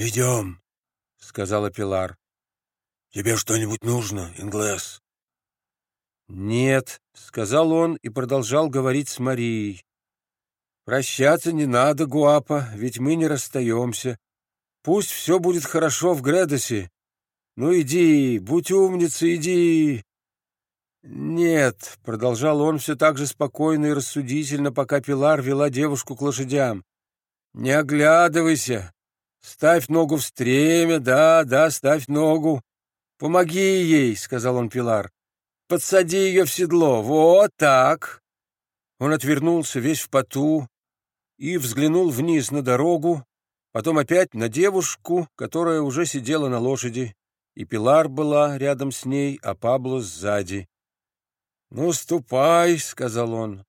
«Идем», — сказала Пилар. «Тебе что-нибудь нужно, Инглес?» «Нет», — сказал он и продолжал говорить с Марией. «Прощаться не надо, Гуапа, ведь мы не расстаемся. Пусть все будет хорошо в Гредосе. Ну иди, будь умницей, иди». «Нет», — продолжал он все так же спокойно и рассудительно, пока Пилар вела девушку к лошадям. «Не оглядывайся. Ставь ногу в стремя, да, да, ставь ногу. Помоги ей», — сказал он Пилар. «Подсади ее в седло. Вот так». Он отвернулся весь в поту и взглянул вниз на дорогу, потом опять на девушку, которая уже сидела на лошади, и Пилар была рядом с ней, а Пабло сзади. «Ну, ступай», — сказал он.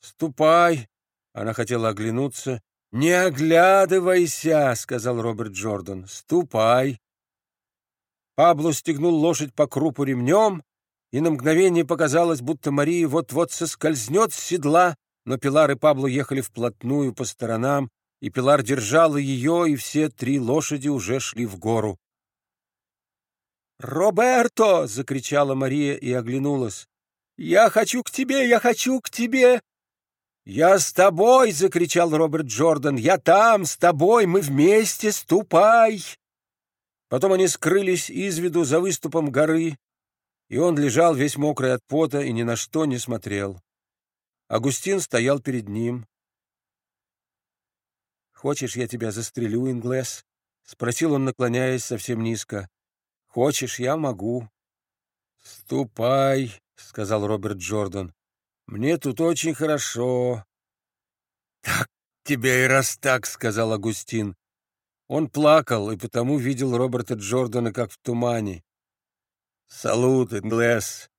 «Ступай!» — она хотела оглянуться. «Не оглядывайся», — сказал Роберт Джордан. «Ступай!» Пабло стегнул лошадь по крупу ремнем, и на мгновение показалось, будто Мария вот-вот соскользнет с седла, но Пилар и Пабло ехали вплотную по сторонам, и Пилар держала ее, и все три лошади уже шли в гору. «Роберто!» — закричала Мария и оглянулась. «Я хочу к тебе! Я хочу к тебе!» «Я с тобой!» — закричал Роберт Джордан. «Я там, с тобой! Мы вместе! Ступай!» Потом они скрылись из виду за выступом горы, и он лежал весь мокрый от пота и ни на что не смотрел. Агустин стоял перед ним. «Хочешь, я тебя застрелю, Инглес?» — спросил он, наклоняясь совсем низко. «Хочешь, я могу». «Ступай!» — сказал Роберт Джордан. «Мне тут очень хорошо». «Так тебе и раз так», — сказал Агустин. Он плакал и потому видел Роберта Джордана как в тумане. «Салут, Инглес!»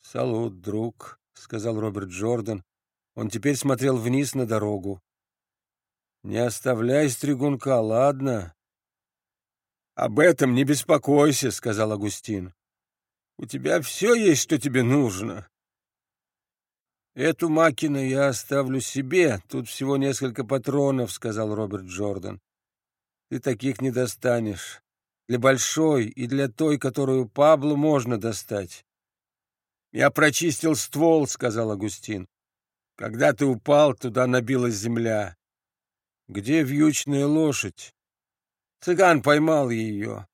«Салут, друг», — сказал Роберт Джордан. Он теперь смотрел вниз на дорогу. «Не оставляй стригунка, ладно?» «Об этом не беспокойся», — сказал Агустин. У тебя все есть, что тебе нужно. Эту макину я оставлю себе. Тут всего несколько патронов, сказал Роберт Джордан. Ты таких не достанешь. Для большой и для той, которую Паблу можно достать. Я прочистил ствол, сказал Агустин. Когда ты упал, туда набилась земля. Где вьючная лошадь? Цыган поймал ее.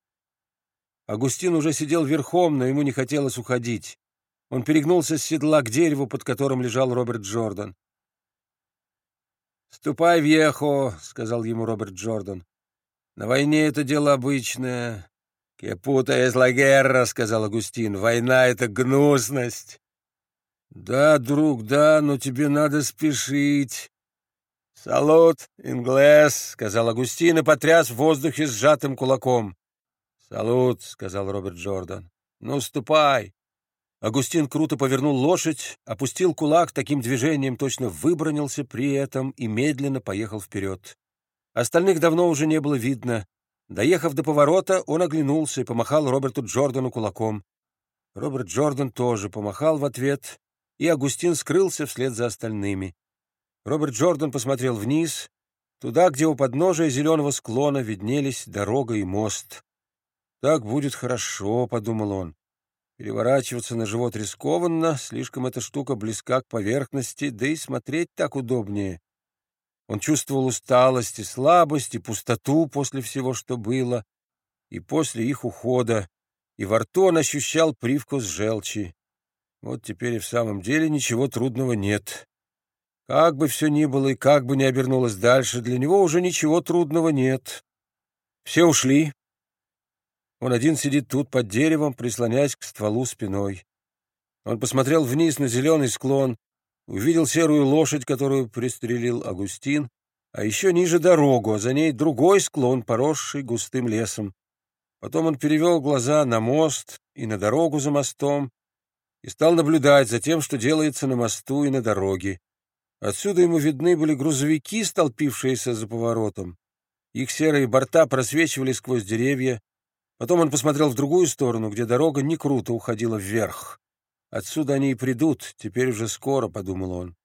Агустин уже сидел верхом, но ему не хотелось уходить. Он перегнулся с седла к дереву, под которым лежал Роберт Джордан. «Ступай, Вьехо», — сказал ему Роберт Джордан. «На войне это дело обычное». «Кепута la guerra», — сказал Агустин. «Война — это гнусность». «Да, друг, да, но тебе надо спешить». «Салут, инглес», — сказал Агустин и потряс в воздухе сжатым кулаком. «Салут», — сказал Роберт Джордан. «Ну, ступай». Агустин круто повернул лошадь, опустил кулак таким движением, точно выбронился при этом и медленно поехал вперед. Остальных давно уже не было видно. Доехав до поворота, он оглянулся и помахал Роберту Джордану кулаком. Роберт Джордан тоже помахал в ответ, и Агустин скрылся вслед за остальными. Роберт Джордан посмотрел вниз, туда, где у подножия зеленого склона виднелись дорога и мост. «Так будет хорошо», — подумал он. Переворачиваться на живот рискованно, слишком эта штука близка к поверхности, да и смотреть так удобнее. Он чувствовал усталость и слабость, и пустоту после всего, что было, и после их ухода, и во рту он ощущал привкус желчи. Вот теперь и в самом деле ничего трудного нет. Как бы все ни было и как бы ни обернулось дальше, для него уже ничего трудного нет. Все ушли, он один сидит тут под деревом, прислоняясь к стволу спиной. Он посмотрел вниз на зеленый склон, увидел серую лошадь, которую пристрелил Агустин, а еще ниже дорогу, а за ней другой склон, поросший густым лесом. Потом он перевел глаза на мост и на дорогу за мостом и стал наблюдать за тем, что делается на мосту и на дороге. Отсюда ему видны были грузовики, столпившиеся за поворотом. Их серые борта просвечивали сквозь деревья, Потом он посмотрел в другую сторону, где дорога не круто уходила вверх. Отсюда они и придут, теперь уже скоро, — подумал он.